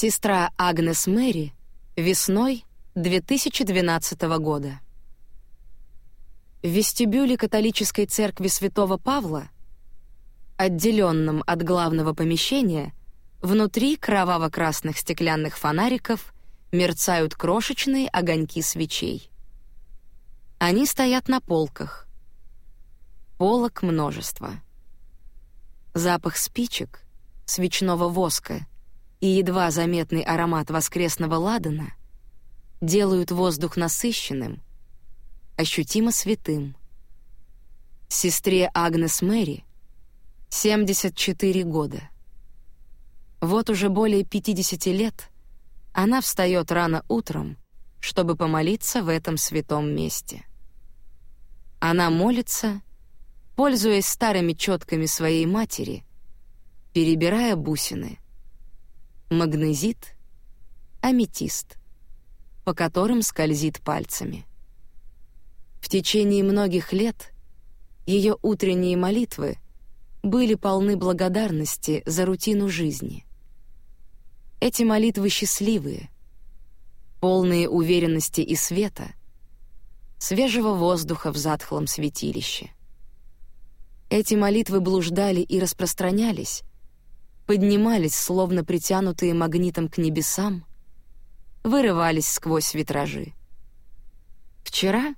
Сестра Агнес Мэри весной 2012 года. В вестибюле католической церкви Святого Павла, отделенном от главного помещения, внутри кроваво-красных стеклянных фонариков мерцают крошечные огоньки свечей. Они стоят на полках. Полок множество. Запах спичек, свечного воска и едва заметный аромат воскресного ладана делают воздух насыщенным, ощутимо святым. Сестре Агнес Мэри 74 года. Вот уже более 50 лет она встает рано утром, чтобы помолиться в этом святом месте. Она молится, пользуясь старыми четками своей матери, перебирая бусины. Магнезит, аметист, по которым скользит пальцами. В течение многих лет ее утренние молитвы были полны благодарности за рутину жизни. Эти молитвы счастливые, полные уверенности и света, свежего воздуха в затхлом святилище. Эти молитвы блуждали и распространялись, поднимались, словно притянутые магнитом к небесам, вырывались сквозь витражи. Вчера,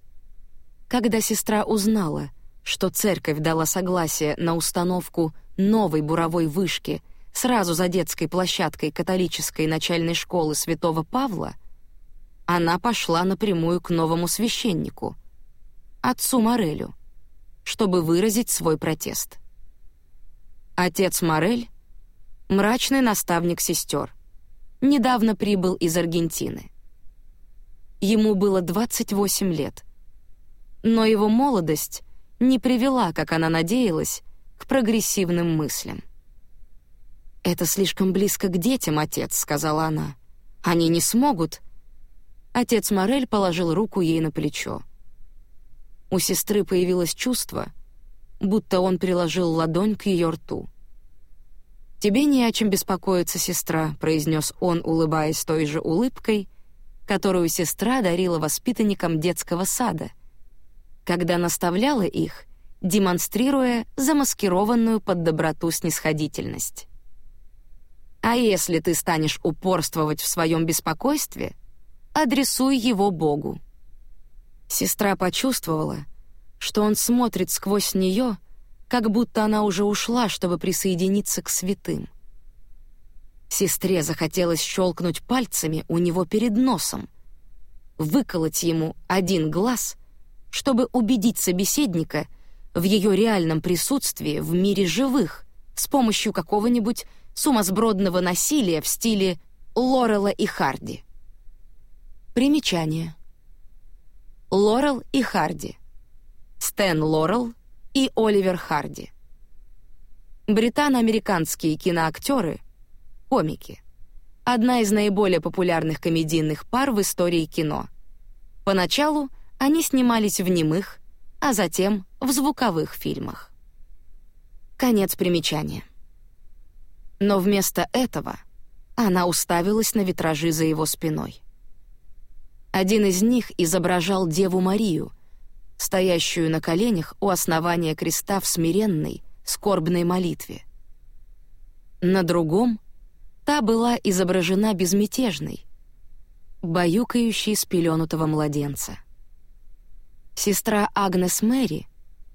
когда сестра узнала, что церковь дала согласие на установку новой буровой вышки сразу за детской площадкой католической начальной школы Святого Павла, она пошла напрямую к новому священнику, отцу Морелю, чтобы выразить свой протест. Отец Морель — мрачный наставник сестер, недавно прибыл из Аргентины. Ему было 28 лет, но его молодость не привела, как она надеялась, к прогрессивным мыслям. «Это слишком близко к детям, отец», — сказала она. «Они не смогут...» Отец Морель положил руку ей на плечо. У сестры появилось чувство, будто он приложил ладонь к ее рту. «Тебе не о чем беспокоиться, сестра», — произнес он, улыбаясь той же улыбкой, которую сестра дарила воспитанникам детского сада, когда наставляла их, демонстрируя замаскированную под доброту снисходительность. «А если ты станешь упорствовать в своем беспокойстве, адресуй его Богу». Сестра почувствовала, что он смотрит сквозь нее, как будто она уже ушла, чтобы присоединиться к святым. Сестре захотелось щелкнуть пальцами у него перед носом, выколоть ему один глаз, чтобы убедить собеседника в ее реальном присутствии в мире живых с помощью какого-нибудь сумасбродного насилия в стиле Лорела и Харди. Примечание. Лорел и Харди. Стэн Лорел и Оливер Харди. Британо-американские киноактеры, комики. Одна из наиболее популярных комедийных пар в истории кино. Поначалу они снимались в немых, а затем в звуковых фильмах. Конец примечания. Но вместо этого она уставилась на витражи за его спиной. Один из них изображал Деву Марию, стоящую на коленях у основания креста в смиренной, скорбной молитве. На другом та была изображена безмятежной, баюкающей спеленутого младенца. Сестра Агнес Мэри,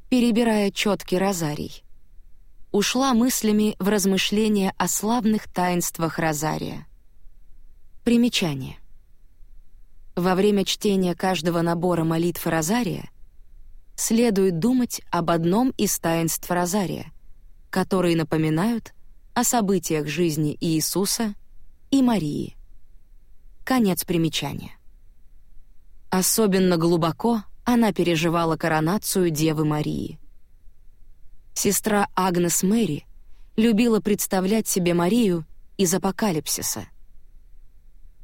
перебирая четкий розарий, ушла мыслями в размышления о славных таинствах розария. Примечание. Во время чтения каждого набора молитв Розария следует думать об одном из таинств Розария, которые напоминают о событиях жизни Иисуса и Марии. Конец примечания. Особенно глубоко она переживала коронацию Девы Марии. Сестра Агнес Мэри любила представлять себе Марию из апокалипсиса —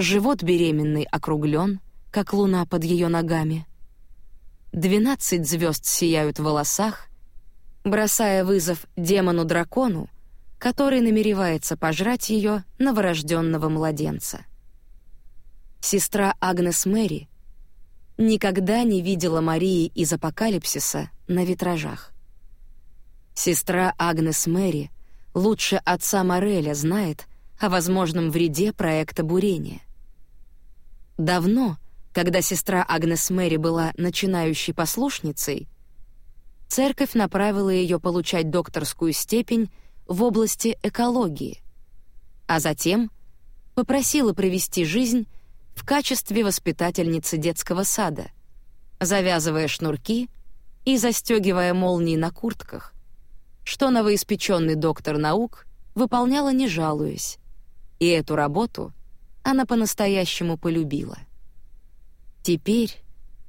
Живот беременный округлен, как луна под ее ногами. Двенадцать звезд сияют в волосах, бросая вызов демону-дракону, который намеревается пожрать ее новорожденного младенца. Сестра Агнес Мэри никогда не видела Марии из Апокалипсиса на витражах. Сестра Агнес Мэри лучше отца Мореля знает о возможном вреде проекта бурения. Давно, когда сестра Агнес Мэри была начинающей послушницей, церковь направила ее получать докторскую степень в области экологии, а затем попросила провести жизнь в качестве воспитательницы детского сада, завязывая шнурки и застегивая молнии на куртках, что новоиспеченный доктор наук выполняла не жалуясь, и эту работу она по-настоящему полюбила. Теперь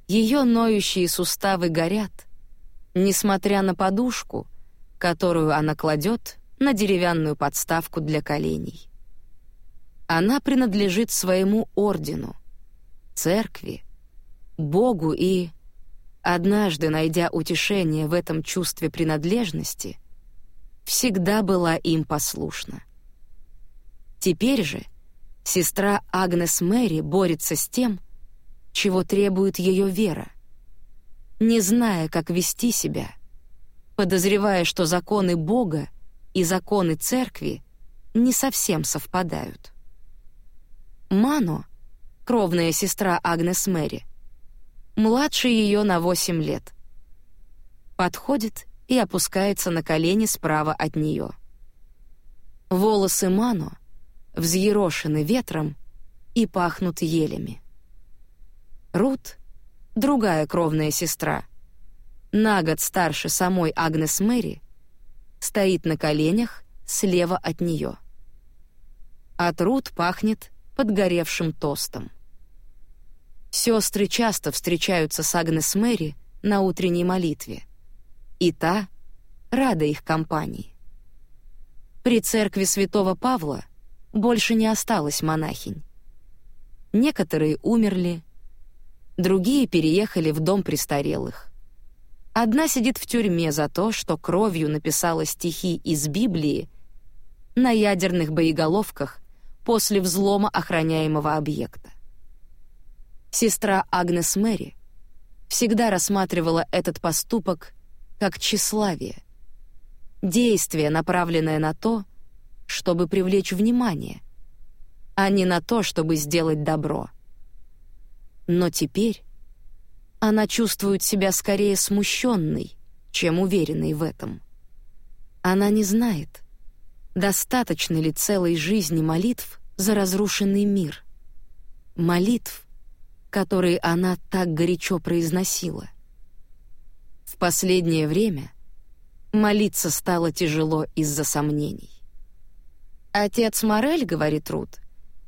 ее ноющие суставы горят, несмотря на подушку, которую она кладет на деревянную подставку для коленей. Она принадлежит своему ордену, церкви, Богу и, однажды найдя утешение в этом чувстве принадлежности, всегда была им послушна. Теперь же сестра Агнес Мэри борется с тем, чего требует ее вера, не зная, как вести себя, подозревая, что законы Бога и законы церкви не совсем совпадают. Мано, кровная сестра Агнес Мэри, младше ее на 8 лет, подходит и опускается на колени справа от нее. Волосы Мано взъерошены ветром и пахнут елями. Рут, другая кровная сестра, на год старше самой Агнес Мэри, стоит на коленях слева от нее. От Рут пахнет подгоревшим тостом. Сестры часто встречаются с Агнес Мэри на утренней молитве, и та рада их компании. При церкви святого Павла больше не осталось монахинь. Некоторые умерли, другие переехали в дом престарелых. Одна сидит в тюрьме за то, что кровью написала стихи из Библии на ядерных боеголовках после взлома охраняемого объекта. Сестра Агнес Мэри всегда рассматривала этот поступок как тщеславие, действие, направленное на то, чтобы привлечь внимание, а не на то, чтобы сделать добро. Но теперь она чувствует себя скорее смущенной, чем уверенной в этом. Она не знает, Достаточно ли целой жизни молитв за разрушенный мир? Молитв, которые она так горячо произносила. В последнее время молиться стало тяжело из-за сомнений. Отец Морель, говорит Рут,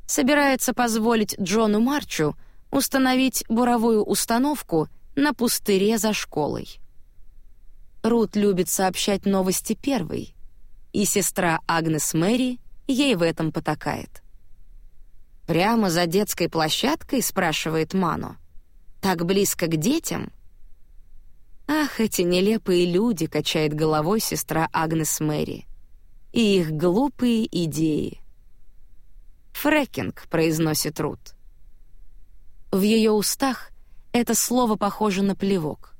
собирается позволить Джону Марчу установить буровую установку на пустыре за школой. Рут любит сообщать новости первой, и сестра Агнес Мэри ей в этом потакает. «Прямо за детской площадкой?» — спрашивает Мано. «Так близко к детям?» «Ах, эти нелепые люди!» — качает головой сестра Агнес Мэри. «И их глупые идеи!» «Фрекинг», — произносит Рут. В ее устах это слово похоже на плевок.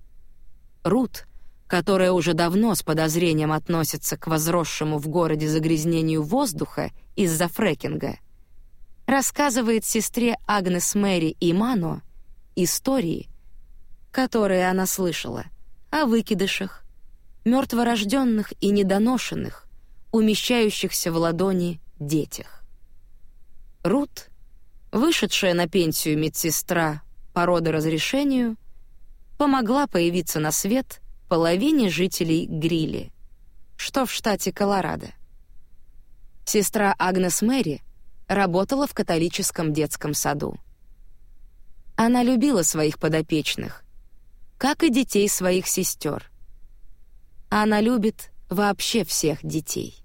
Рут — которая уже давно с подозрением относится к возросшему в городе загрязнению воздуха из-за фрекинга, рассказывает сестре Агнес Мэри и Мано истории, которые она слышала, о выкидышах, мертворожденных и недоношенных, умещающихся в ладони детях. Рут, вышедшая на пенсию медсестра по родоразрешению, помогла появиться на свет — половине жителей Грилли, что в штате Колорадо. Сестра Агнес Мэри работала в католическом детском саду. Она любила своих подопечных, как и детей своих сестер. Она любит вообще всех детей.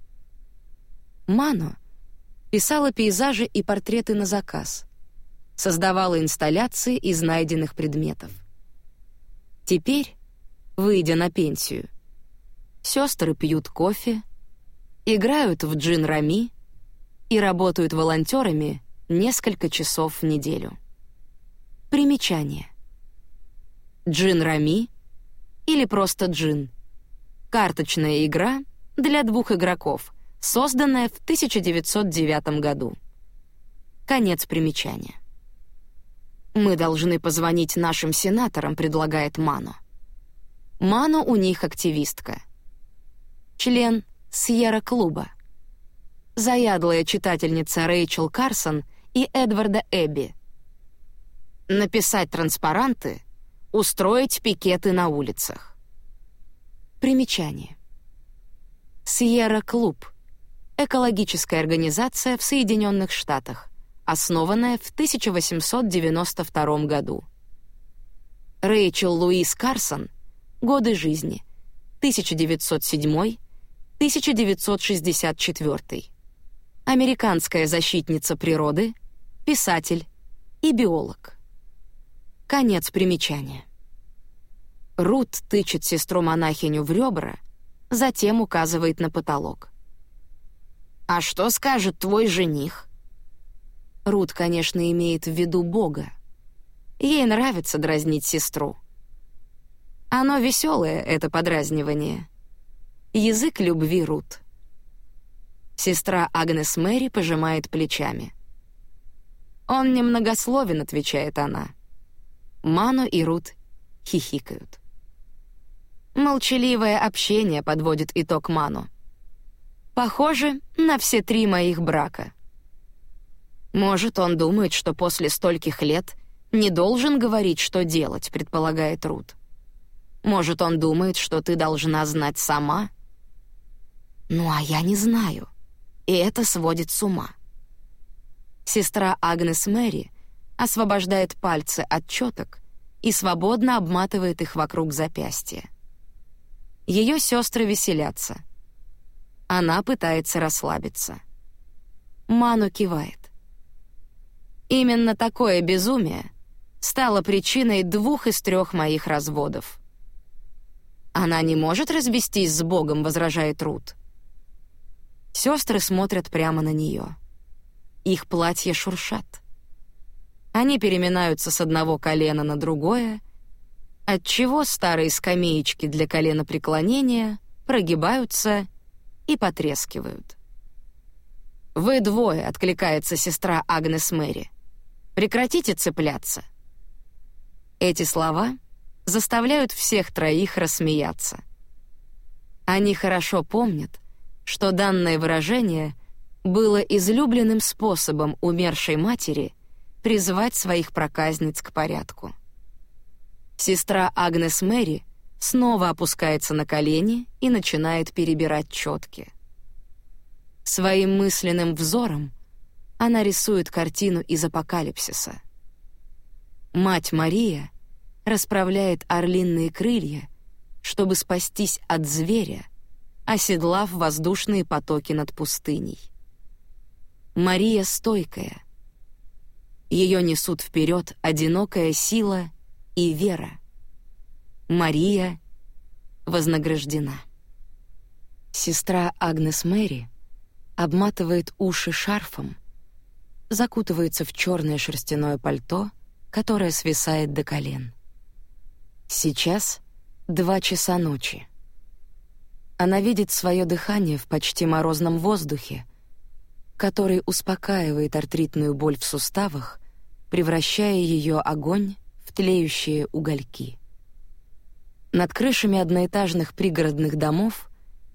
Мано писала пейзажи и портреты на заказ, создавала инсталляции из найденных предметов. Теперь выйдя на пенсию. Сестры пьют кофе играют в джин-рами и работают волонтерами несколько часов в неделю. Примечание. Джин-рами или просто джин — карточная игра для двух игроков, созданная в 1909 году. Конец примечания. «Мы должны позвонить нашим сенаторам», — предлагает Мано. Мано у них активистка. Член Сьерра-клуба. Заядлая читательница Рэйчел Карсон и Эдварда Эбби. Написать транспаранты, устроить пикеты на улицах. Примечание. Сьерра-клуб — экологическая организация в Соединенных Штатах, основанная в 1892 году. Рэйчел Луис Карсон — Годы жизни. 1907-1964. Американская защитница природы, писатель и биолог. Конец примечания. Рут тычет сестру-монахиню в ребра, затем указывает на потолок. «А что скажет твой жених?» Рут, конечно, имеет в виду Бога. Ей нравится дразнить сестру. Оно веселое, это подразнивание. Язык любви Рут. Сестра Агнес Мэри пожимает плечами. «Он немногословен», — отвечает она. Ману и Рут хихикают. Молчаливое общение подводит итог Ману. Похоже на все три моих брака. Может, он думает, что после стольких лет не должен говорить, что делать, предполагает Рут. Может, он думает, что ты должна знать сама? Ну, а я не знаю. И это сводит с ума. Сестра Агнес Мэри освобождает пальцы от четок и свободно обматывает их вокруг запястья. Ее сестры веселятся. Она пытается расслабиться. Ману кивает. Именно такое безумие стало причиной двух из трех моих разводов. Она не может развестись с Богом, возражает Рут. Сестры смотрят прямо на нее. Их платья шуршат. Они переминаются с одного колена на другое, отчего старые скамеечки для коленопреклонения прогибаются и потрескивают. «Вы двое», — откликается сестра Агнес Мэри. «Прекратите цепляться». Эти слова — заставляют всех троих рассмеяться. Они хорошо помнят, что данное выражение было излюбленным способом умершей матери призвать своих проказниц к порядку. Сестра Агнес Мэри снова опускается на колени и начинает перебирать четки. Своим мысленным взором она рисует картину из апокалипсиса. Мать Мария — расправляет орлиные крылья, чтобы спастись от зверя, оседлав воздушные потоки над пустыней. Мария стойкая. Ее несут вперед одинокая сила и вера. Мария вознаграждена. Сестра Агнес Мэри обматывает уши шарфом, закутывается в черное шерстяное пальто, которое свисает до колен. Сейчас два часа ночи. Она видит свое дыхание в почти морозном воздухе, который успокаивает артритную боль в суставах, превращая ее огонь в тлеющие угольки. Над крышами одноэтажных пригородных домов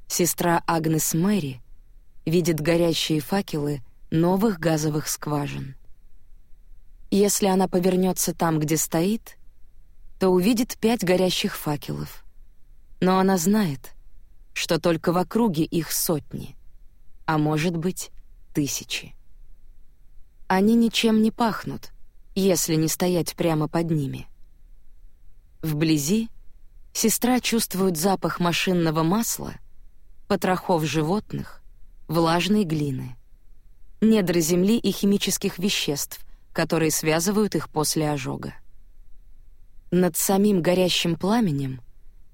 сестра Агнес Мэри видит горящие факелы новых газовых скважин. Если она повернется там, где стоит — то увидит пять горящих факелов. Но она знает, что только в округе их сотни, а может быть, тысячи. Они ничем не пахнут, если не стоять прямо под ними. Вблизи сестра чувствует запах машинного масла, потрохов животных, влажной глины, недр земли и химических веществ, которые связывают их после ожога. Над самим горящим пламенем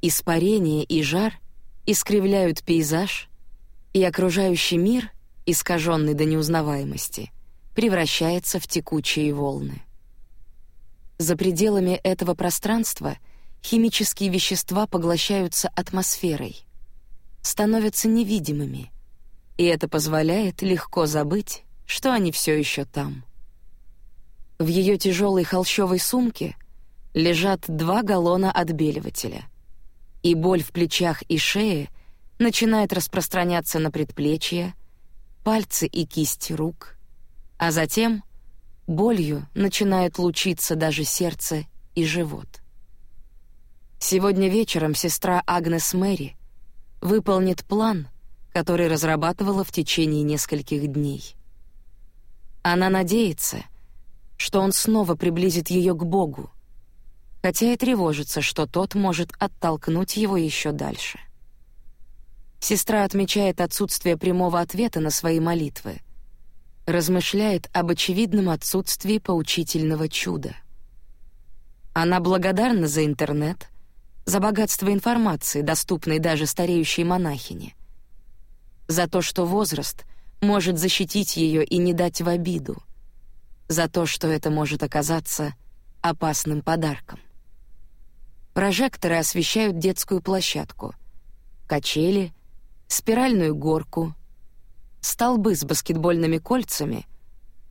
испарение и жар искривляют пейзаж, и окружающий мир, искаженный до неузнаваемости, превращается в текучие волны. За пределами этого пространства химические вещества поглощаются атмосферой, становятся невидимыми, и это позволяет легко забыть, что они все еще там. В ее тяжелой холщовой сумке лежат два галлона отбеливателя, и боль в плечах и шее начинает распространяться на предплечья, пальцы и кисти рук, а затем болью начинают лучиться даже сердце и живот. Сегодня вечером сестра Агнес Мэри выполнит план, который разрабатывала в течение нескольких дней. Она надеется, что он снова приблизит ее к Богу, хотя и тревожится, что тот может оттолкнуть его еще дальше. Сестра отмечает отсутствие прямого ответа на свои молитвы, размышляет об очевидном отсутствии поучительного чуда. Она благодарна за интернет, за богатство информации, доступной даже стареющей монахине, за то, что возраст может защитить ее и не дать в обиду — за то, что это может оказаться опасным подарком. Прожекторы освещают детскую площадку, качели, спиральную горку, столбы с баскетбольными кольцами,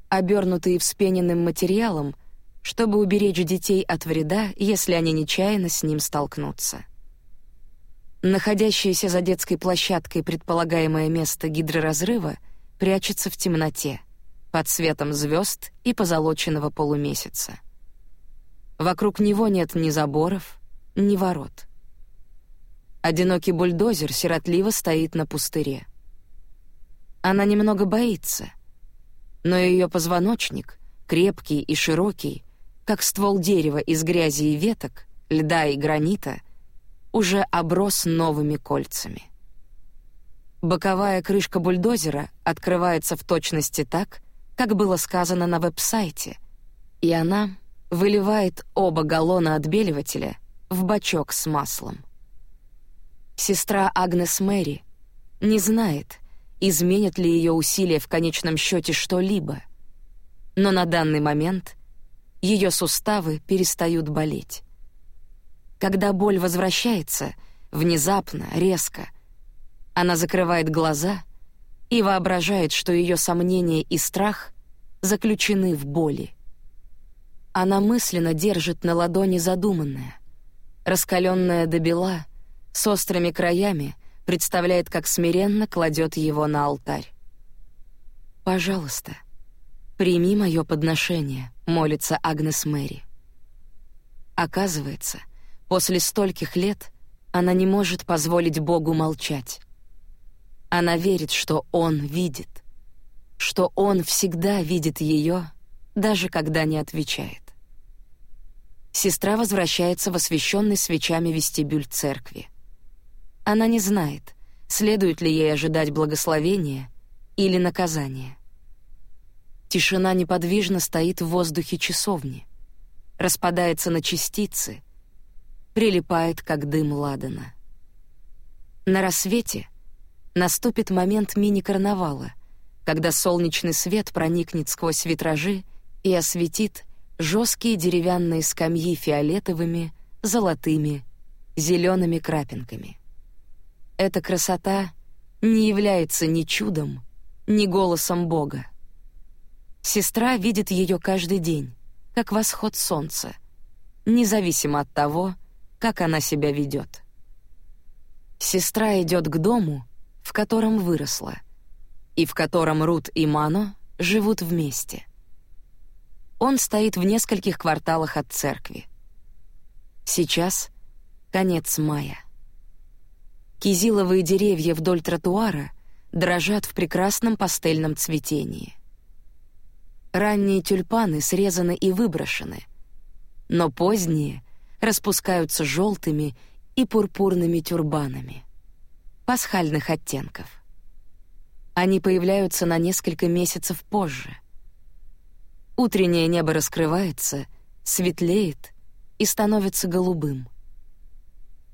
обернутые вспененным материалом, чтобы уберечь детей от вреда, если они нечаянно с ним столкнутся. Находящееся за детской площадкой предполагаемое место гидроразрыва прячется в темноте — под светом звезд и позолоченного полумесяца. Вокруг него нет ни заборов, ни ворот. Одинокий бульдозер сиротливо стоит на пустыре. Она немного боится, но ее позвоночник, крепкий и широкий, как ствол дерева из грязи и веток, льда и гранита, уже оброс новыми кольцами. Боковая крышка бульдозера открывается в точности так, как было сказано на веб-сайте, и она выливает оба галлона отбеливателя в бачок с маслом. Сестра Агнес Мэри не знает, изменят ли ее усилия в конечном счете что-либо, но на данный момент ее суставы перестают болеть. Когда боль возвращается, внезапно, резко, она закрывает глаза и воображает, что ее сомнения и страх заключены в боли. Она мысленно держит на ладони задуманное. Раскаленное до бела, с острыми краями, представляет, как смиренно кладет его на алтарь. «Пожалуйста, прими мое подношение», — молится Агнес Мэри. Оказывается, после стольких лет она не может позволить Богу молчать. Она верит, что Он видит, что Он всегда видит ее, даже когда не отвечает. Сестра возвращается в освещенный свечами вестибюль церкви. Она не знает, следует ли ей ожидать благословения или наказания. Тишина неподвижно стоит в воздухе часовни, распадается на частицы, прилипает, как дым ладана. На рассвете Наступит момент мини-карнавала, когда солнечный свет проникнет сквозь витражи и осветит жесткие деревянные скамьи фиолетовыми, золотыми, зелеными крапинками. Эта красота не является ни чудом, ни голосом Бога. Сестра видит ее каждый день, как восход солнца, независимо от того, как она себя ведет. Сестра идет к дому, в котором выросла, и в котором Рут и Мано живут вместе. Он стоит в нескольких кварталах от церкви. Сейчас конец мая. Кизиловые деревья вдоль тротуара дрожат в прекрасном пастельном цветении. Ранние тюльпаны срезаны и выброшены, но поздние распускаются желтыми и пурпурными тюрбанами пасхальных оттенков. Они появляются на несколько месяцев позже. Утреннее небо раскрывается, светлеет и становится голубым.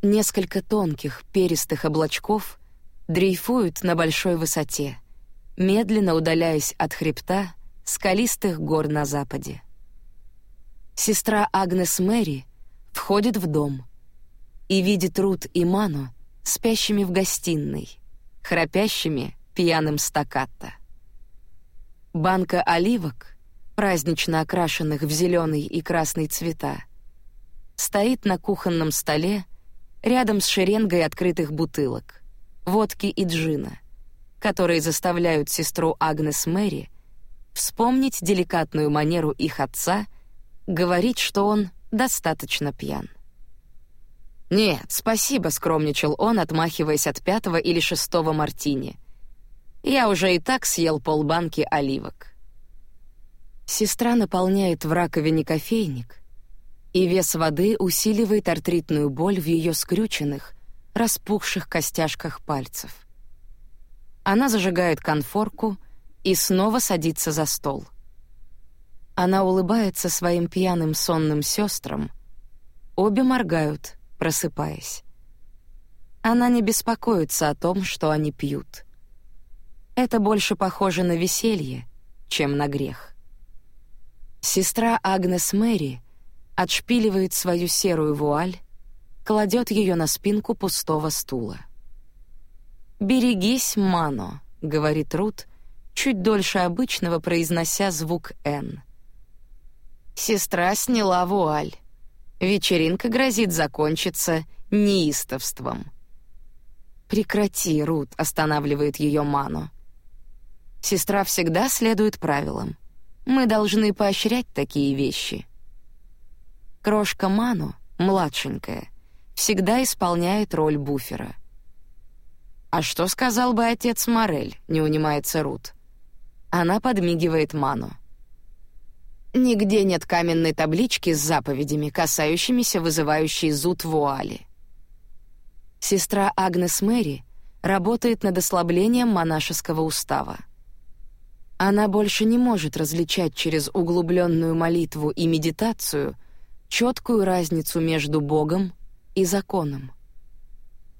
Несколько тонких перистых облачков дрейфуют на большой высоте, медленно удаляясь от хребта скалистых гор на западе. Сестра Агнес Мэри входит в дом и видит Рут и Ману спящими в гостиной, храпящими пьяным стаккато. Банка оливок, празднично окрашенных в зеленый и красный цвета, стоит на кухонном столе рядом с шеренгой открытых бутылок, водки и джина, которые заставляют сестру Агнес Мэри вспомнить деликатную манеру их отца говорить, что он достаточно пьян. «Нет, спасибо», — скромничал он, отмахиваясь от пятого или шестого мартини. «Я уже и так съел полбанки оливок». Сестра наполняет в раковине кофейник, и вес воды усиливает артритную боль в ее скрюченных, распухших костяшках пальцев. Она зажигает конфорку и снова садится за стол. Она улыбается своим пьяным сонным сестрам. Обе моргают, просыпаясь. Она не беспокоится о том, что они пьют. Это больше похоже на веселье, чем на грех. Сестра Агнес Мэри отшпиливает свою серую вуаль, кладет ее на спинку пустого стула. «Берегись, Мано», — говорит Рут, чуть дольше обычного произнося звук «Н». Сестра сняла вуаль. Вечеринка грозит закончиться неистовством. «Прекрати, Рут», — останавливает ее Мано. «Сестра всегда следует правилам. Мы должны поощрять такие вещи». Крошка Ману, младшенькая, всегда исполняет роль буфера. «А что сказал бы отец Морель?» — не унимается Рут. Она подмигивает Ману. Нигде нет каменной таблички с заповедями, касающимися вызывающей зуд вуали. Сестра Агнес Мэри работает над ослаблением монашеского устава. Она больше не может различать через углубленную молитву и медитацию — четкую разницу между Богом и законом.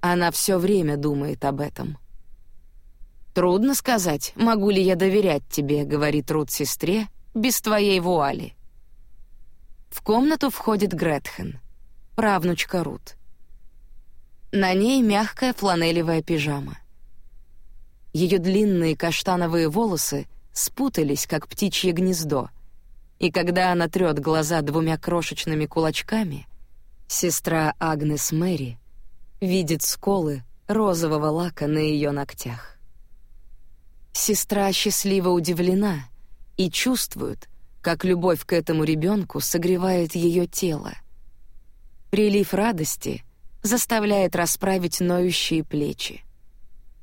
Она все время думает об этом. «Трудно сказать, могу ли я доверять тебе», — говорит Рут сестре, «без твоей вуали». В комнату входит Гретхен, правнучка Рут. На ней мягкая фланелевая пижама. Ее длинные каштановые волосы спутались, как птичье гнездо — и когда она трёт глаза двумя крошечными кулачками, сестра Агнес Мэри видит сколы розового лака на её ногтях. Сестра счастливо удивлена и чувствует, как любовь к этому ребёнку согревает её тело. Прилив радости заставляет расправить ноющие плечи.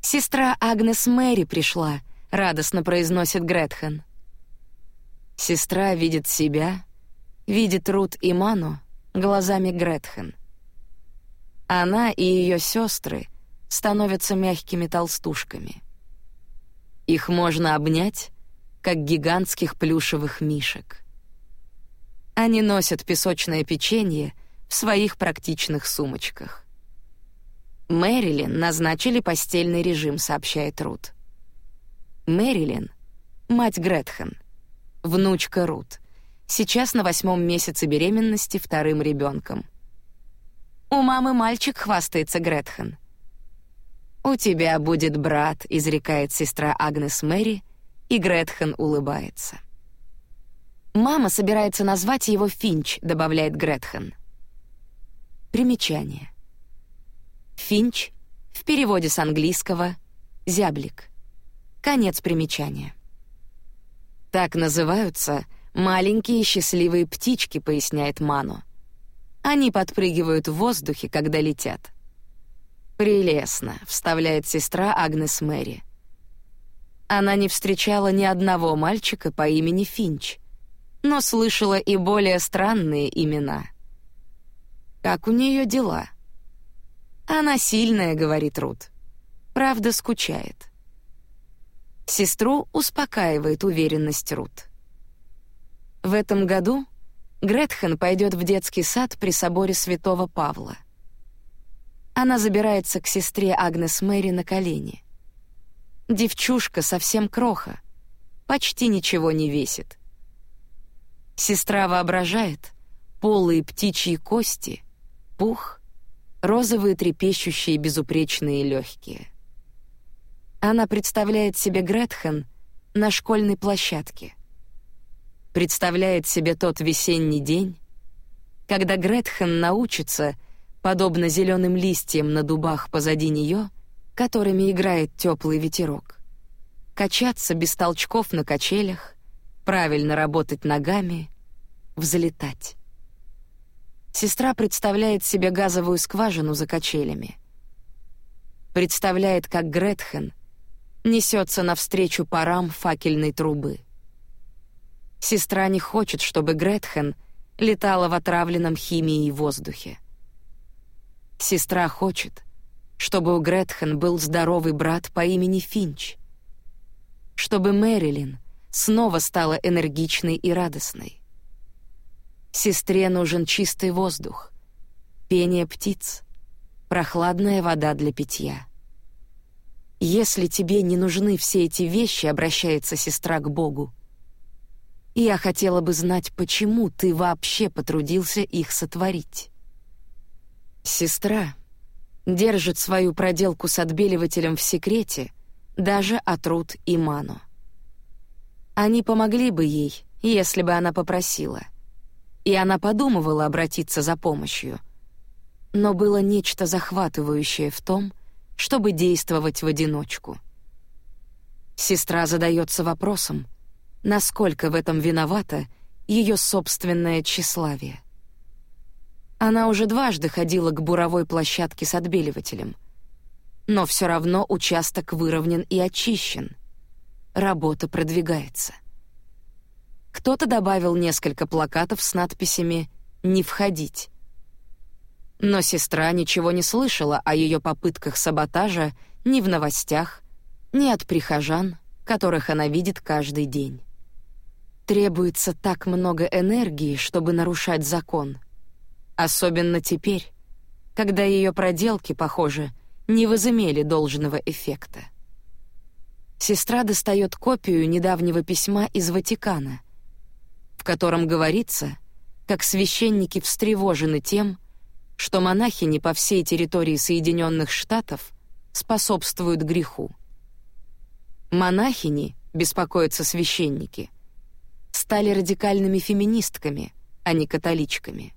«Сестра Агнес Мэри пришла», — радостно произносит Гретхен. Сестра видит себя, видит Рут и Ману глазами Гретхен. Она и ее сестры становятся мягкими толстушками. Их можно обнять, как гигантских плюшевых мишек. Они носят песочное печенье в своих практичных сумочках. Мэрилин назначили постельный режим, сообщает Рут. Мэрилин — мать Гретхен внучка Рут. Сейчас на восьмом месяце беременности вторым ребенком. «У мамы мальчик хвастается Гретхен». «У тебя будет брат», — изрекает сестра Агнес Мэри, и Гретхен улыбается. «Мама собирается назвать его Финч», — добавляет Гретхен. Примечание. Финч в переводе с английского «зяблик». Конец примечания. Так называются маленькие счастливые птички, поясняет Ману. Они подпрыгивают в воздухе, когда летят. Прелестно, вставляет сестра Агнес Мэри. Она не встречала ни одного мальчика по имени Финч, но слышала и более странные имена. Как у нее дела? Она сильная, говорит Рут. Правда, скучает. Сестру успокаивает уверенность Рут. В этом году Гретхен пойдет в детский сад при соборе Святого Павла. Она забирается к сестре Агнес Мэри на колени. Девчушка совсем кроха, почти ничего не весит. Сестра воображает полые птичьи кости, пух, розовые трепещущие безупречные легкие. Она представляет себе Гретхен на школьной площадке. Представляет себе тот весенний день, когда Гретхен научится, подобно зеленым листьям на дубах позади нее, которыми играет теплый ветерок, качаться без толчков на качелях, правильно работать ногами, взлетать. Сестра представляет себе газовую скважину за качелями. Представляет, как Гретхен несется навстречу парам факельной трубы. Сестра не хочет, чтобы Гретхен летала в отравленном химией воздухе. Сестра хочет, чтобы у Гретхен был здоровый брат по имени Финч, чтобы Мэрилин снова стала энергичной и радостной. Сестре нужен чистый воздух, пение птиц, прохладная вода для питья. Если тебе не нужны все эти вещи, обращается сестра к Богу. Я хотела бы знать, почему ты вообще потрудился их сотворить. Сестра держит свою проделку с отбеливателем в секрете даже от Рут и Ману. Они помогли бы ей, если бы она попросила и она подумывала обратиться за помощью. Но было нечто захватывающее в том, чтобы действовать в одиночку. Сестра задается вопросом, насколько в этом виновата ее собственное тщеславие. Она уже дважды ходила к буровой площадке с отбеливателем, но все равно участок выровнен и очищен. Работа продвигается. Кто-то добавил несколько плакатов с надписями «Не входить». Но сестра ничего не слышала о ее попытках саботажа ни в новостях, ни от прихожан, которых она видит каждый день. Требуется так много энергии, чтобы нарушать закон. Особенно теперь, когда ее проделки, похоже, не возымели должного эффекта. Сестра достает копию недавнего письма из Ватикана — в котором говорится, как священники встревожены тем, что монахини по всей территории Соединенных Штатов способствуют греху. Монахини, беспокоятся священники, стали радикальными феминистками, а не католичками.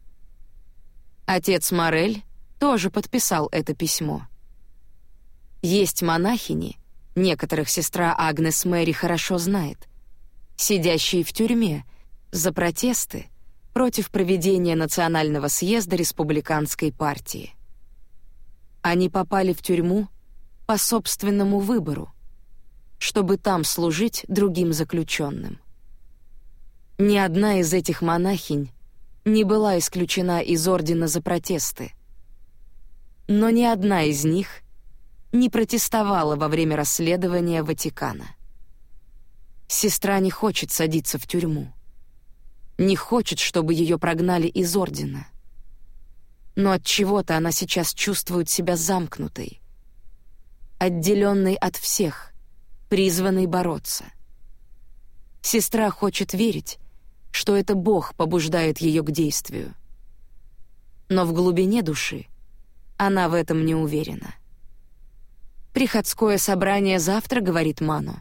Отец Морель тоже подписал это письмо. Есть монахини, некоторых сестра Агнес Мэри хорошо знает, сидящие в тюрьме — за протесты против проведения национального съезда республиканской партии. Они попали в тюрьму по собственному выбору, чтобы там служить другим заключенным. Ни одна из этих монахинь не была исключена из ордена за протесты. Но ни одна из них не протестовала во время расследования Ватикана. Сестра не хочет садиться в тюрьму не хочет, чтобы ее прогнали из ордена. Но от чего-то она сейчас чувствует себя замкнутой, отделенной от всех, призванной бороться. Сестра хочет верить, что это Бог побуждает ее к действию. Но в глубине души она в этом не уверена. «Приходское собрание завтра», — говорит Ману.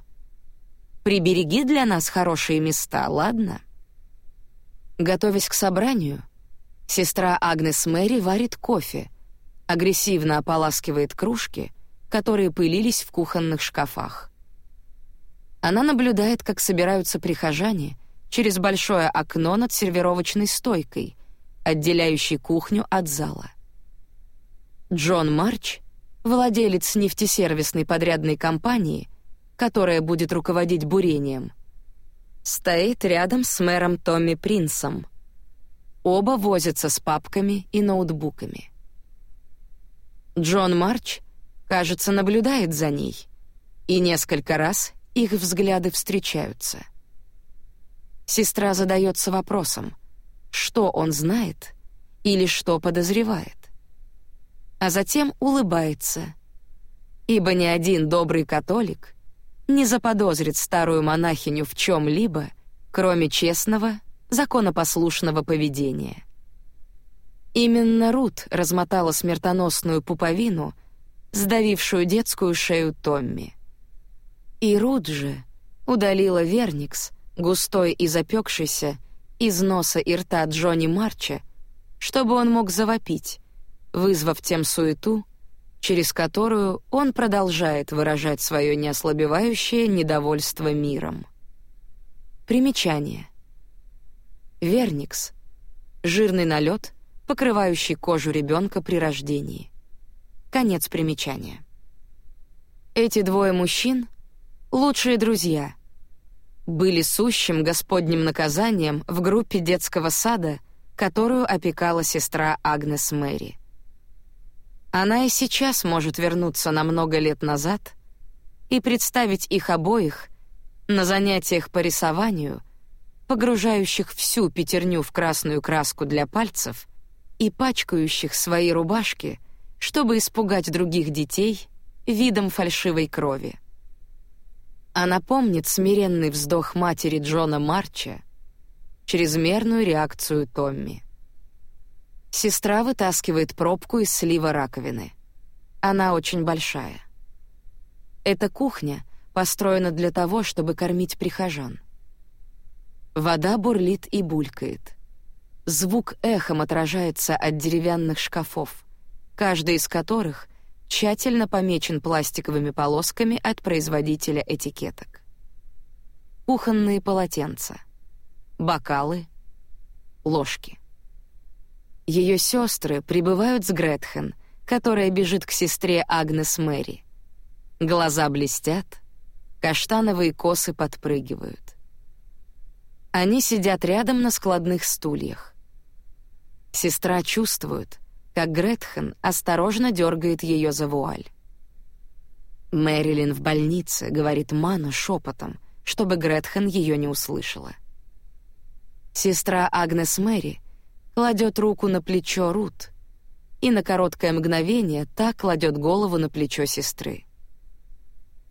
«Прибереги для нас хорошие места, ладно?» Готовясь к собранию, сестра Агнес Мэри варит кофе, агрессивно ополаскивает кружки, которые пылились в кухонных шкафах. Она наблюдает, как собираются прихожане через большое окно над сервировочной стойкой, отделяющей кухню от зала. Джон Марч, владелец нефтесервисной подрядной компании, которая будет руководить бурением — стоит рядом с мэром Томми Принсом. Оба возятся с папками и ноутбуками. Джон Марч, кажется, наблюдает за ней, и несколько раз их взгляды встречаются. Сестра задается вопросом, что он знает или что подозревает. а затем улыбается. Ибо ни один добрый католик не заподозрит старую монахиню в чем-либо, кроме честного, законопослушного поведения. Именно Рут размотала смертоносную пуповину, сдавившую детскую шею Томми. И Рут же удалила верникс, густой и запекшийся, из носа и рта Джонни Марча, чтобы он мог завопить, вызвав тем суету, через которую он продолжает выражать свое неослабевающее недовольство миром. Примечание. Верникс — жирный налет, покрывающий кожу ребенка при рождении. Конец примечания. Эти двое мужчин — лучшие друзья — были сущим Господним наказанием в группе детского сада, которую опекала сестра Агнес Мэри. Она и сейчас может вернуться на много лет назад и представить их обоих на занятиях по рисованию, погружающих всю пятерню в красную краску для пальцев и пачкающих свои рубашки, чтобы испугать других детей видом фальшивой крови. Она помнит смиренный вздох матери Джона Марча, чрезмерную реакцию Томми. Сестра вытаскивает пробку из слива раковины. Она очень большая. Эта кухня построена для того, чтобы кормить прихожан. Вода бурлит и булькает. Звук эхом отражается от деревянных шкафов, каждый из которых тщательно помечен пластиковыми полосками от производителя этикеток. Кухонные полотенца, бокалы, ложки. Ее сестры прибывают с Гретхен, которая бежит к сестре Агнес Мэри. Глаза блестят, каштановые косы подпрыгивают. Они сидят рядом на складных стульях. Сестра чувствует — как Гретхен осторожно дергает ее за вуаль. «Мэрилин в больнице», — говорит Ману шепотом, чтобы Гретхен ее не услышала. Сестра Агнес Мэри кладет руку на плечо Рут и на короткое мгновение так кладет голову на плечо сестры.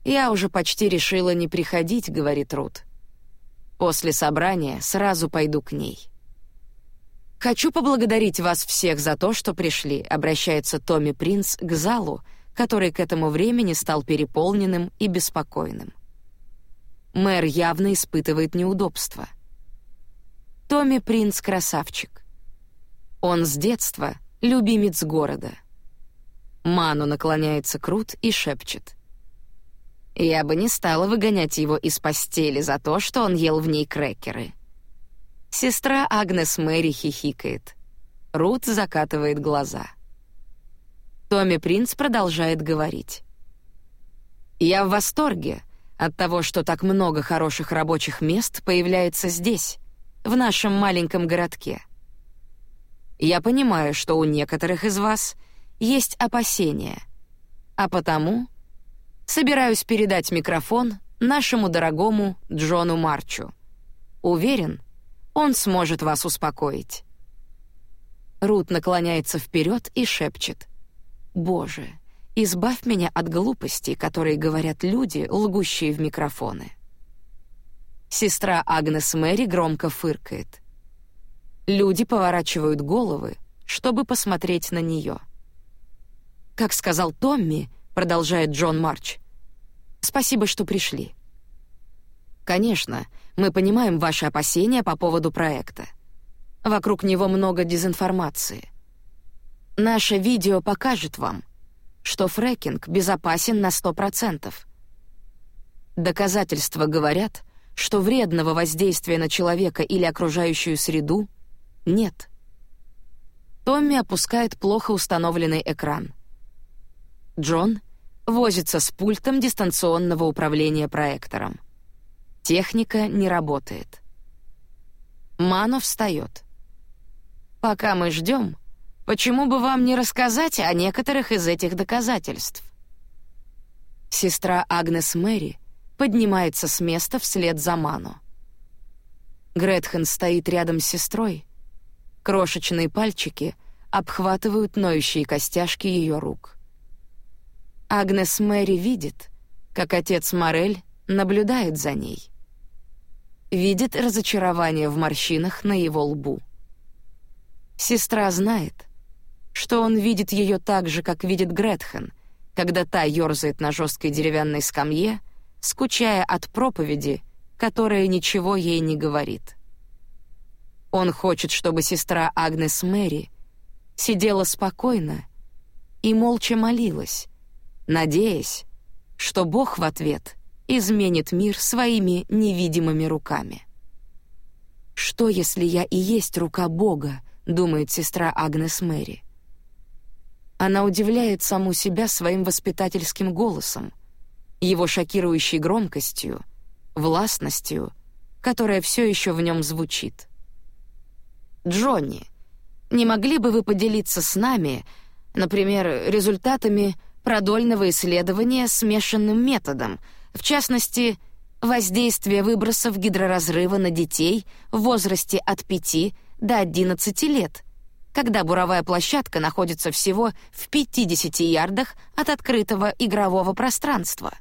«Я уже почти решила не приходить», — говорит Рут. «После собрания сразу пойду к ней». «Хочу поблагодарить вас всех за то, что пришли», — обращается Томми Принц к залу, который к этому времени стал переполненным и беспокойным. Мэр явно испытывает неудобства. Томми Принц — красавчик. Он с детства любимец города. Ману наклоняется крут и шепчет. «Я бы не стала выгонять его из постели за то, что он ел в ней крекеры». Сестра Агнес Мэри хихикает. Рут закатывает глаза. Томми Принц продолжает говорить. «Я в восторге от того, что так много хороших рабочих мест появляется здесь, в нашем маленьком городке. Я понимаю, что у некоторых из вас есть опасения, а потому собираюсь передать микрофон нашему дорогому Джону Марчу. Уверен, он сможет вас успокоить». Рут наклоняется вперед и шепчет. «Боже, избавь меня от глупостей, которые говорят люди, лгущие в микрофоны». Сестра Агнес Мэри громко фыркает. Люди поворачивают головы, чтобы посмотреть на нее. «Как сказал Томми», — продолжает Джон Марч, — «спасибо, что пришли». «Конечно, мы понимаем ваши опасения по поводу проекта. Вокруг него много дезинформации. Наше видео покажет вам, что фрекинг безопасен на 100%. Доказательства говорят, что вредного воздействия на человека или окружающую среду нет. Томми опускает плохо установленный экран. Джон возится с пультом дистанционного управления проектором. Техника не работает. Мано встает. Пока мы ждем, почему бы вам не рассказать о некоторых из этих доказательств? Сестра Агнес Мэри поднимается с места вслед за Ману. Гретхен стоит рядом с сестрой. Крошечные пальчики обхватывают ноющие костяшки ее рук. Агнес Мэри видит, как отец Морель наблюдает за ней. Видит разочарование в морщинах на его лбу. Сестра знает, что он видит ее так же, как видит Гретхен, когда та ерзает на жесткой деревянной скамье, скучая от проповеди, которая ничего ей не говорит. Он хочет, чтобы сестра Агнес Мэри сидела спокойно и молча молилась, надеясь, что Бог в ответ изменит мир своими невидимыми руками. «Что, если я и есть рука Бога?» — думает сестра Агнес Мэри. Она удивляет саму себя своим воспитательским голосом, его шокирующей громкостью, властностью, которая все еще в нем звучит. «Джонни, не могли бы вы поделиться с нами, например, результатами продольного исследования смешанным методом, в частности, воздействие выбросов гидроразрыва на детей в возрасте от 5 до 11 лет, когда буровая площадка находится всего в 50 ярдах от открытого игрового пространства.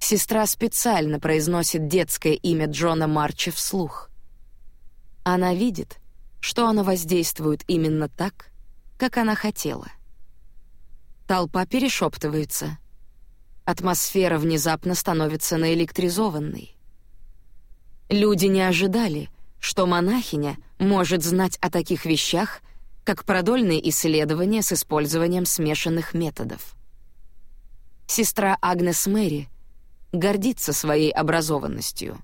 Сестра специально произносит детское имя Джона Марча вслух. Она видит, что оно воздействует именно так, как она хотела. Толпа перешептывается. Атмосфера внезапно становится наэлектризованной. Люди не ожидали, что монахиня может знать о таких вещах, как продольные исследования с использованием смешанных методов. Сестра Агнес Мэри гордится своей образованностью.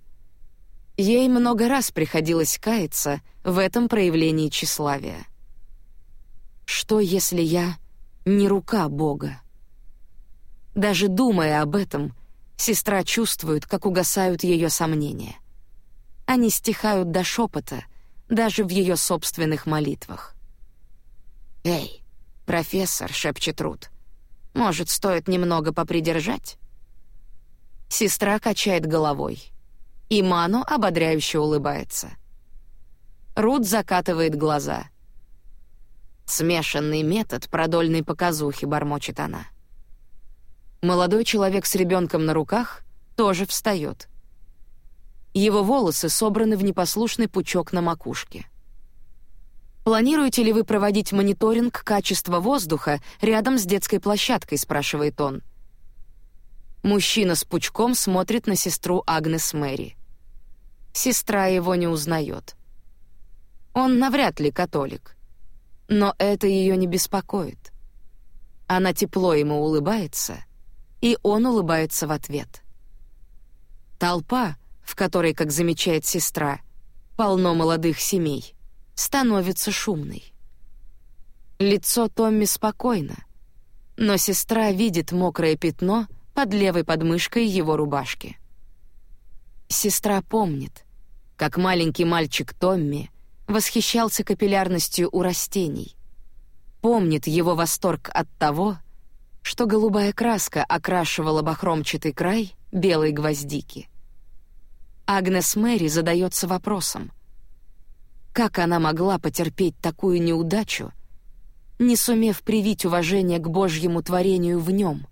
Ей много раз приходилось каяться в этом проявлении тщеславия. Что, если я не рука Бога. Даже думая об этом, сестра чувствует, как угасают ее сомнения. Они стихают до шепота, даже в ее собственных молитвах. «Эй, профессор», — шепчет Рут, — «может, стоит немного попридержать?» Сестра качает головой. И Ману ободряюще улыбается. Рут закатывает глаза. Смешанный метод продольной показухи, бормочет она. Молодой человек с ребенком на руках тоже встает. Его волосы собраны в непослушный пучок на макушке. «Планируете ли вы проводить мониторинг качества воздуха рядом с детской площадкой?» — спрашивает он. Мужчина с пучком смотрит на сестру Агнес Мэри. Сестра его не узнает. Он навряд ли католик. Но это ее не беспокоит. Она тепло ему улыбается, и он улыбается в ответ. Толпа, в которой, как замечает сестра, полно молодых семей, становится шумной. Лицо Томми спокойно, но сестра видит мокрое пятно под левой подмышкой его рубашки. Сестра помнит, как маленький мальчик Томми восхищался капиллярностью у растений. Помнит его восторг от того, что голубая краска окрашивала бахромчатый край белой гвоздики. Агнес Мэри задается вопросом, как она могла потерпеть такую неудачу, не сумев привить уважение к Божьему творению в нем,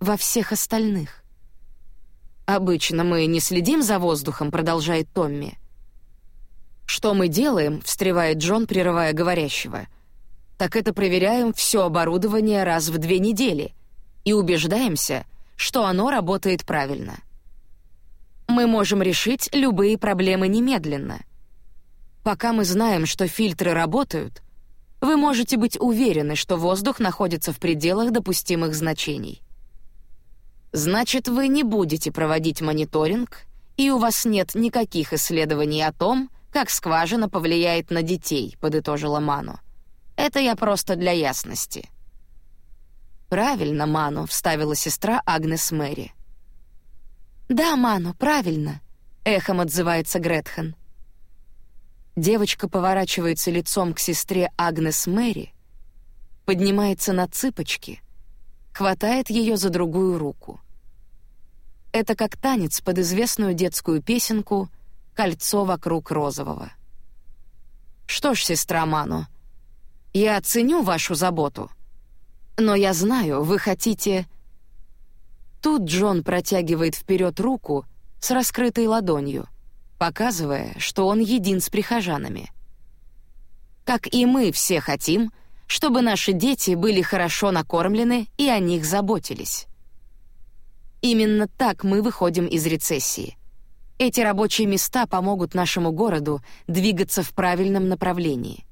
во всех остальных. «Обычно мы не следим за воздухом», — продолжает Томми. «Что мы делаем?» — встревает Джон, прерывая говорящего. «Так это проверяем все оборудование раз в две недели и убеждаемся, что оно работает правильно. Мы можем решить любые проблемы немедленно. Пока мы знаем, что фильтры работают, вы можете быть уверены, что воздух находится в пределах допустимых значений. Значит, вы не будете проводить мониторинг, и у вас нет никаких исследований о том, как скважина повлияет на детей», — подытожила Ману. «Это я просто для ясности». «Правильно, Ману», — вставила сестра Агнес Мэри. «Да, Ману, правильно», — эхом отзывается Гретхен. Девочка поворачивается лицом к сестре Агнес Мэри, поднимается на цыпочки, хватает ее за другую руку. Это как танец под известную детскую песенку — кольцо вокруг розового. «Что ж, сестра Ману, «Я ценю вашу заботу, но я знаю, вы хотите...» Тут Джон протягивает вперед руку с раскрытой ладонью, показывая, что он един с прихожанами. «Как и мы все хотим, чтобы наши дети были хорошо накормлены и о них заботились». Именно так мы выходим из рецессии. Эти рабочие места помогут нашему городу двигаться в правильном направлении.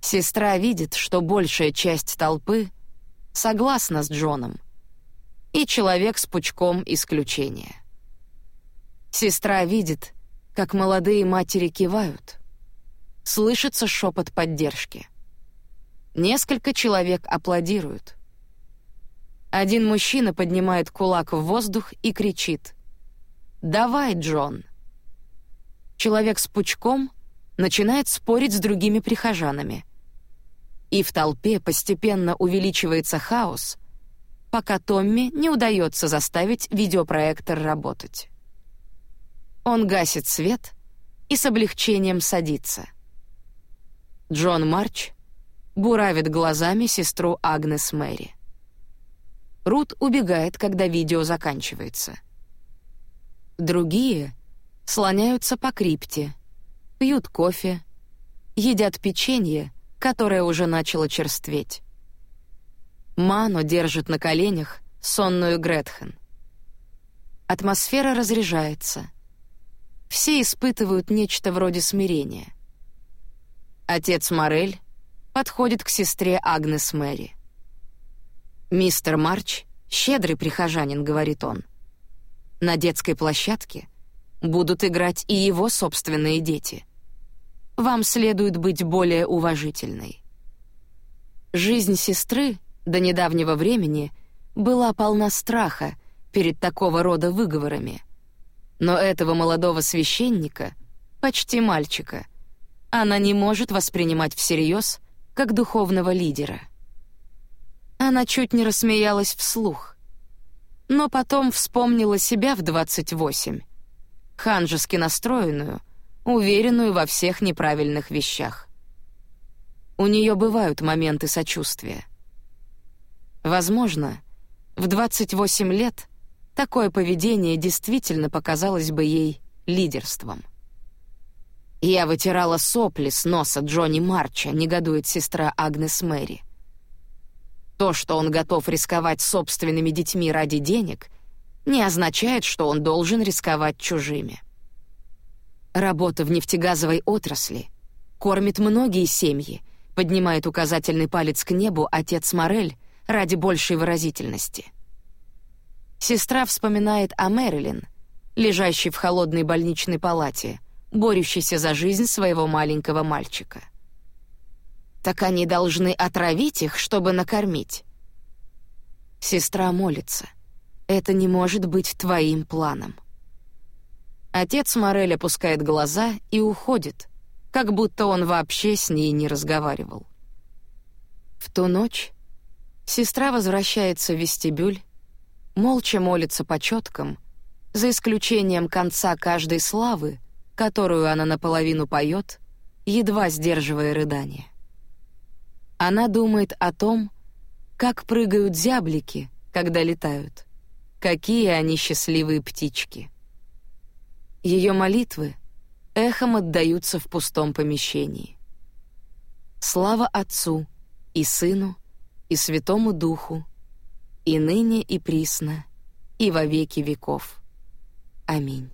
Сестра видит, что большая часть толпы согласна с Джоном, и человек с пучком исключения. Сестра видит, как молодые матери кивают. Слышится шепот поддержки. Несколько человек аплодируют. Один мужчина поднимает кулак в воздух и кричит «Давай, Джон!». Человек с пучком начинает спорить с другими прихожанами. И в толпе постепенно увеличивается хаос, пока Томми не удается заставить видеопроектор работать. Он гасит свет и с облегчением садится. Джон Марч буравит глазами сестру Агнес Мэри. Рут убегает, когда видео заканчивается. Другие слоняются по крипте, пьют кофе, едят печенье, которое уже начало черстветь. Ману держит на коленях сонную Гретхен. Атмосфера разряжается. Все испытывают нечто вроде смирения. Отец Морель подходит к сестре Агнес Мэри. «Мистер Марч — щедрый прихожанин», — говорит он. «На детской площадке будут играть и его собственные дети. Вам следует быть более уважительной». Жизнь сестры до недавнего времени была полна страха перед такого рода выговорами. Но этого молодого священника, почти мальчика, она не может воспринимать всерьез как духовного лидера — она чуть не рассмеялась вслух. Но потом вспомнила себя в 28, ханжески настроенную, уверенную во всех неправильных вещах. У нее бывают моменты сочувствия. Возможно, в 28 лет такое поведение действительно показалось бы ей лидерством. «Я вытирала сопли с носа Джонни Марча», — негодует сестра Агнес Мэри. То, что он готов рисковать собственными детьми ради денег, не означает, что он должен рисковать чужими. Работа в нефтегазовой отрасли кормит многие семьи, поднимает указательный палец к небу отец Морель ради большей выразительности. Сестра вспоминает о Мэрилин, лежащей в холодной больничной палате, борющейся за жизнь своего маленького мальчика — так они должны отравить их, чтобы накормить. Сестра молится. Это не может быть твоим планом. Отец Морель опускает глаза и уходит, как будто он вообще с ней не разговаривал. В ту ночь сестра возвращается в вестибюль, молча молится по четкам, за исключением конца каждой славы, которую она наполовину поет, едва сдерживая рыдание. Она думает о том, как прыгают зяблики, когда летают. Какие они счастливые птички. Ее молитвы эхом отдаются в пустом помещении. Слава Отцу и Сыну и Святому Духу, и ныне и присно, и во веки веков. Аминь.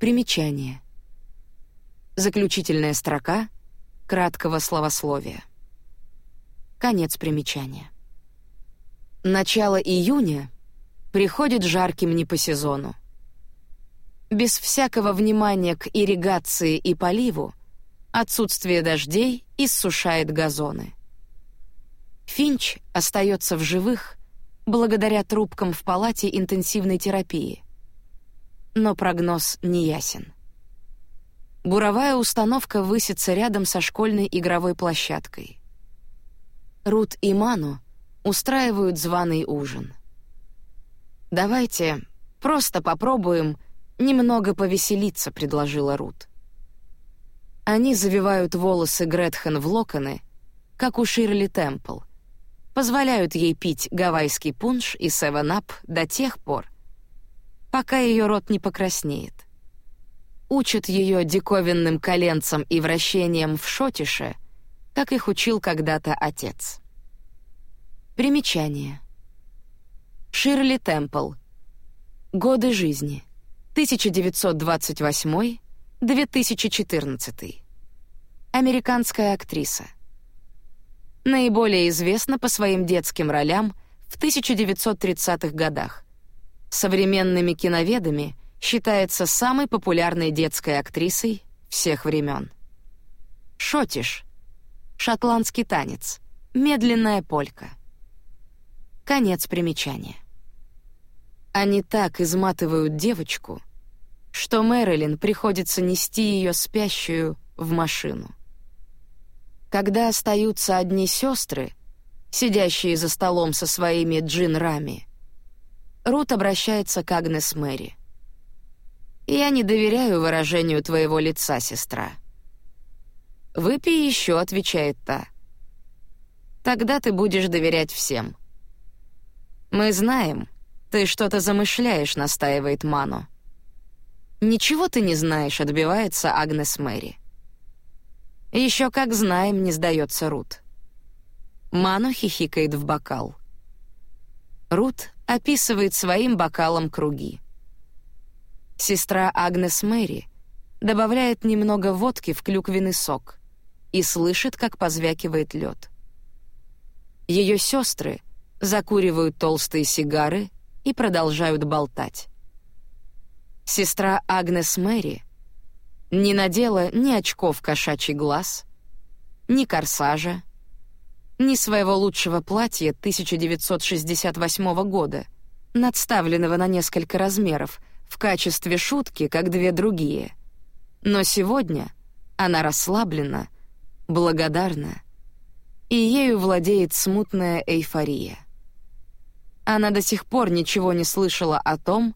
Примечание. Заключительная строка краткого словословия. Конец примечания. Начало июня приходит жарким не по сезону. Без всякого внимания к ирригации и поливу отсутствие дождей иссушает газоны. Финч остается в живых благодаря трубкам в палате интенсивной терапии. Но прогноз неясен. Буровая установка высится рядом со школьной игровой площадкой. Рут и Ману устраивают званый ужин. «Давайте просто попробуем немного повеселиться», — предложила Рут. Они завивают волосы Гретхен в локоны, как у Ширли Темпл, позволяют ей пить гавайский пунш и севен-ап до тех пор, пока ее рот не покраснеет. Учат ее диковинным коленцам и вращениям в шотише, как их учил когда-то отец. Примечание. Ширли Темпл. Годы жизни. 1928-2014. Американская актриса. Наиболее известна по своим детским ролям в 1930-х годах. Современными киноведами считается самой популярной детской актрисой всех времен. Шотиш. Шотландский танец. Медленная полька. Конец примечания. Они так изматывают девочку, что Мэрилин приходится нести ее спящую в машину. Когда остаются одни сестры, сидящие за столом со своими джин-рами, Рут обращается к Агнес Мэри. «Я не доверяю выражению твоего лица, сестра». «Выпей еще», — отвечает та. «Тогда ты будешь доверять всем». «Мы знаем, «Ты что-то замышляешь», — настаивает Мано. «Ничего ты не знаешь», — отбивается Агнес Мэри. «Еще как знаем», — не сдается Рут. Мано хихикает в бокал. Рут описывает своим бокалом круги. Сестра Агнес Мэри добавляет немного водки в клюквенный сок и слышит, как позвякивает лед. Ее сестры закуривают толстые сигары и продолжают болтать. Сестра Агнес Мэри не надела ни очков кошачий глаз, ни корсажа, ни своего лучшего платья 1968 года, надставленного на несколько размеров, в качестве шутки, как две другие. Но сегодня она расслаблена, благодарна, и ею владеет смутная эйфория. Она до сих пор ничего не слышала о том,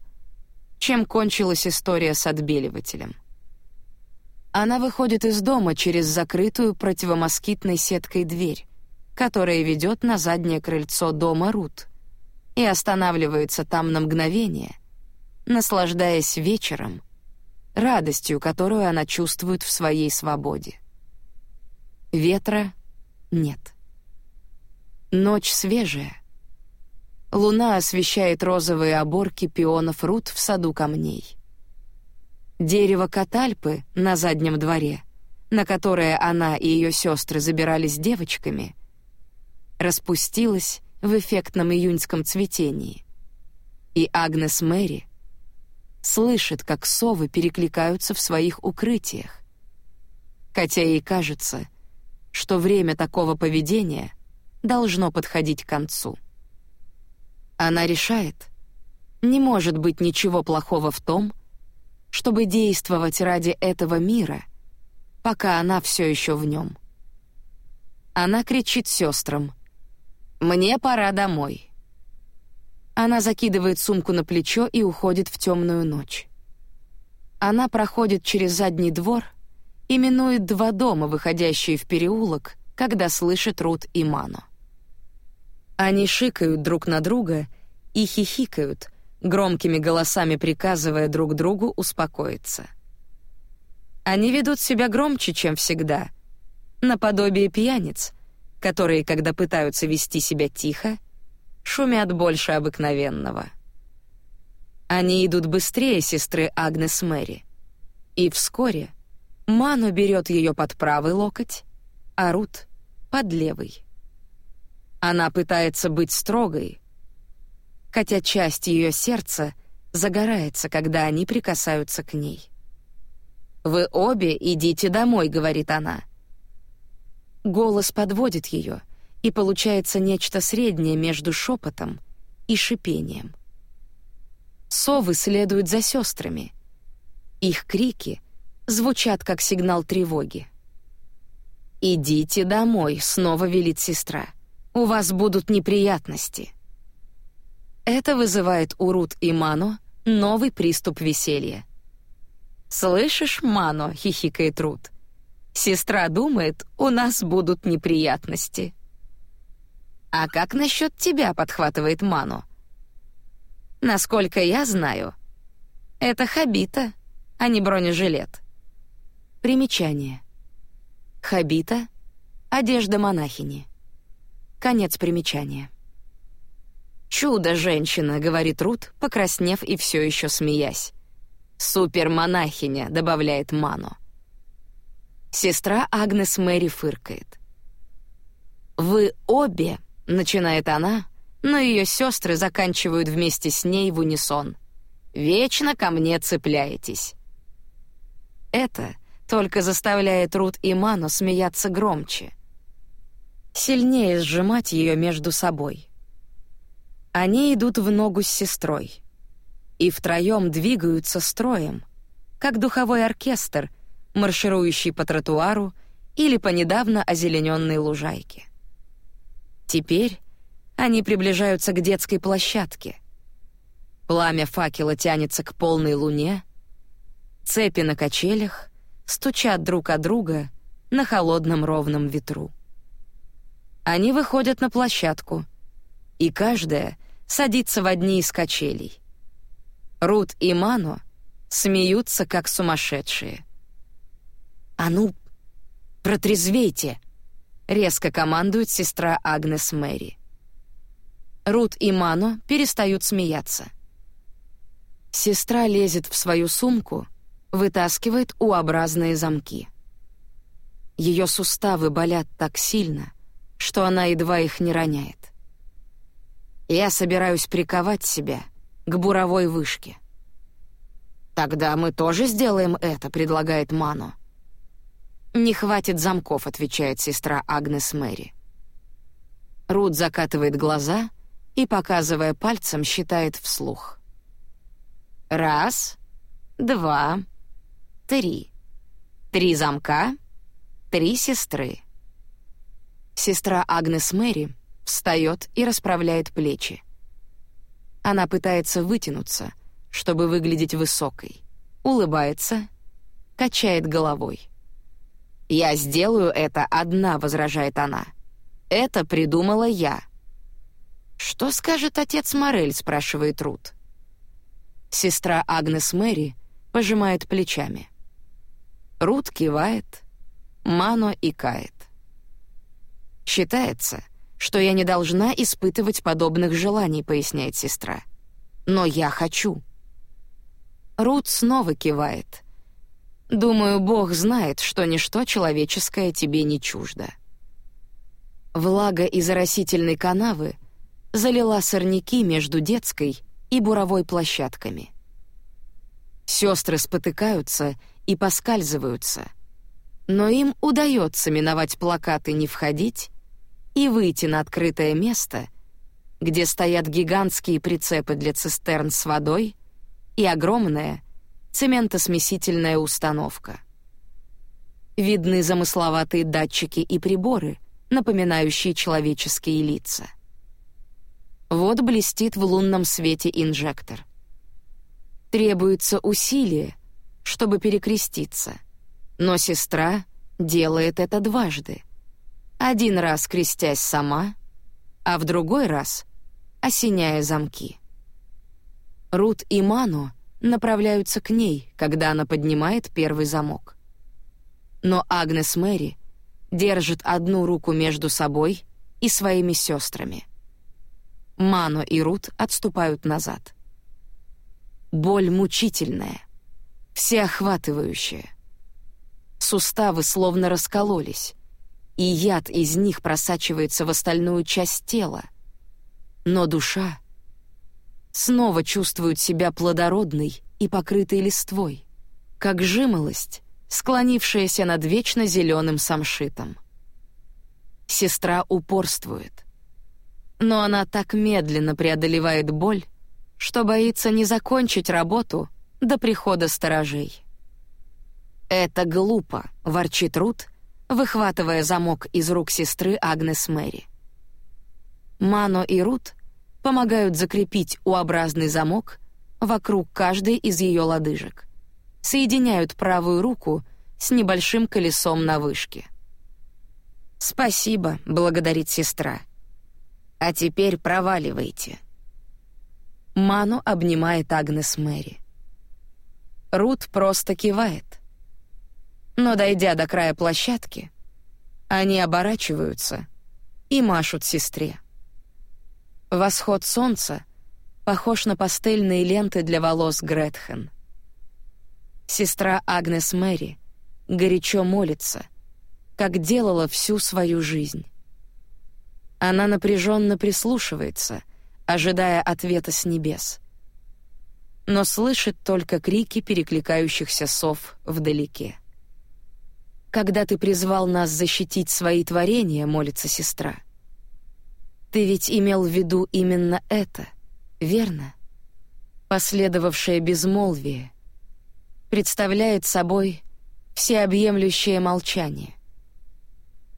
чем кончилась история с отбеливателем. Она выходит из дома через закрытую противомоскитной сеткой дверь, которая ведет на заднее крыльцо дома Рут, и останавливается там на мгновение, наслаждаясь вечером, радостью, которую она чувствует в своей свободе. Ветра нет. Ночь свежая — Луна освещает розовые оборки пионов рут в саду камней. Дерево катальпы на заднем дворе, на которое она и ее сестры забирались девочками, распустилось в эффектном июньском цветении. И Агнес Мэри слышит, как совы перекликаются в своих укрытиях. Хотя ей кажется, что время такого поведения должно подходить к концу. Она решает, не может быть ничего плохого в том, чтобы действовать ради этого мира, пока она все еще в нем. Она кричит сестрам «Мне пора домой». Она закидывает сумку на плечо и уходит в темную ночь. Она проходит через задний двор и минует два дома, выходящие в переулок, когда слышит Рут и Ману. Они шикают друг на друга и хихикают, громкими голосами приказывая друг другу успокоиться. Они ведут себя громче, чем всегда, наподобие пьяниц, которые, когда пытаются вести себя тихо, шумят больше обыкновенного. Они идут быстрее сестры Агнес Мэри, и вскоре Ману берет ее под правый локоть, а Рут — под левый. Она пытается быть строгой, хотя часть ее сердца загорается, когда они прикасаются к ней. «Вы обе идите домой», — говорит она. Голос подводит ее, и получается нечто среднее между шепотом и шипением. Совы следуют за сестрами. Их крики звучат как сигнал тревоги. «Идите домой», — снова велит сестра. У вас будут неприятности». Это вызывает у Рут и Мано новый приступ веселья. «Слышишь, Мано?» — хихикает Рут. Сестра думает, у нас будут неприятности. А как насчет тебя, подхватывает Ману? Насколько я знаю, это хабита, а не бронежилет. Примечание. Хабита — одежда монахини. Конец примечания. «Чудо-женщина», — говорит Рут, покраснев и все еще смеясь. «Супер-монахиня», — добавляет Ману. Сестра Агнес Мэри фыркает. «Вы обе», — начинает она, но ее сестры заканчивают вместе с ней в унисон. «Вечно ко мне цепляетесь». Это только заставляет Рут и Ману смеяться громче. Сильнее сжимать ее между собой. Они идут в ногу с сестрой. И втроем двигаются строем, как духовой оркестр, марширующий по тротуару или по недавно озелененной лужайке. Теперь они приближаются к детской площадке. Пламя факела тянется к полной луне, цепи на качелях стучат друг о друга на холодном ровном ветру. Они выходят на площадку, и каждая садится в одни из качелей. Рут и Мано смеются, как сумасшедшие. «А ну, протрезвейте!» — резко командует сестра Агнес Мэри. Рут и Мано перестают смеяться. Сестра лезет в свою сумку, вытаскивает U-образные замки. Ее суставы болят так сильно, что она едва их не роняет. Я собираюсь приковать себя к буровой вышке. «Тогда мы тоже сделаем это», — предлагает Мано. «Не хватит замков», — отвечает сестра Агнес Мэри. Рут закатывает глаза и, показывая пальцем, считает вслух. «Раз, два, три. Три замка, три сестры». Сестра Агнес Мэри встает и расправляет плечи. Она пытается вытянуться, чтобы выглядеть высокой, улыбается, качает головой. «Я сделаю это одна», — возражает она. «Это придумала я». «Что скажет отец Морель?» — спрашивает Рут. Сестра Агнес Мэри пожимает плечами. Рут кивает, Мано икает. Считается, что я не должна испытывать подобных желаний, поясняет сестра. Но я хочу. Рут снова кивает. Думаю, Бог знает, что ничто человеческое тебе не чуждо. Влага из оросительной канавы залила сорняки между детской и буровой площадками. Сестры спотыкаются и поскальзываются, но им удается миновать плакаты «Не входить» и выйти на открытое место, где стоят гигантские прицепы для цистерн с водой и огромная цементосмесительная установка. Видны замысловатые датчики и приборы, напоминающие человеческие лица. Вот блестит в лунном свете инжектор. Требуется усилие, чтобы перекреститься, но сестра делает это дважды — один раз крестясь сама, а в другой раз осеняя замки. Рут и Ману направляются к ней, когда она поднимает первый замок. Но Агнес Мэри держит одну руку между собой и своими сестрами. Ману и Рут отступают назад. Боль мучительная, всеохватывающая. Суставы словно раскололись, и яд из них просачивается в остальную часть тела. Но душа снова чувствует себя плодородной и покрытой листвой, как жимолость, склонившаяся над вечно зеленым самшитом. Сестра упорствует. Но она так медленно преодолевает боль, что боится не закончить работу до прихода сторожей. «Это глупо», — ворчит Рут, выхватывая замок из рук сестры Агнес Мэри. Мано и Рут помогают закрепить U-образный замок вокруг каждой из ее лодыжек, соединяют правую руку с небольшим колесом на вышке. «Спасибо», — благодарит сестра. «А теперь проваливайте». Ману обнимает Агнес Мэри. Рут просто кивает. Но, дойдя до края площадки, они оборачиваются и машут сестре. Восход солнца похож на пастельные ленты для волос Гретхен. Сестра Агнес Мэри горячо молится, как делала всю свою жизнь. Она напряженно прислушивается, ожидая ответа с небес. Но слышит только крики перекликающихся сов вдалеке. «Когда ты призвал нас защитить свои творения», — молится сестра, — «ты ведь имел в виду именно это, верно?» Последовавшее безмолвие представляет собой всеобъемлющее молчание.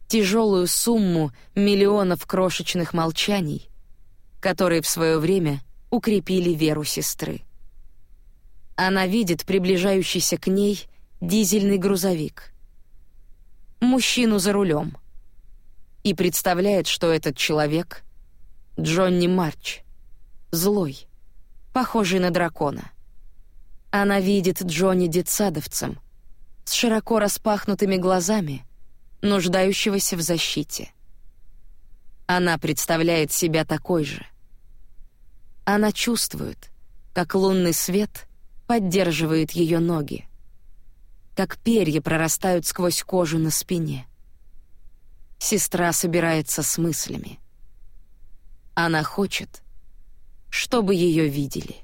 Тяжелую сумму миллионов крошечных молчаний, которые в свое время укрепили веру сестры. Она видит приближающийся к ней дизельный грузовик. Мужчину за рулем. И представляет, что этот человек — Джонни Марч, злой, похожий на дракона. Она видит Джонни детсадовцем, с широко распахнутыми глазами, нуждающегося в защите. Она представляет себя такой же. Она чувствует, как лунный свет поддерживает ее ноги, как перья прорастают сквозь кожу на спине. Сестра собирается с мыслями. Она хочет, чтобы ее видели.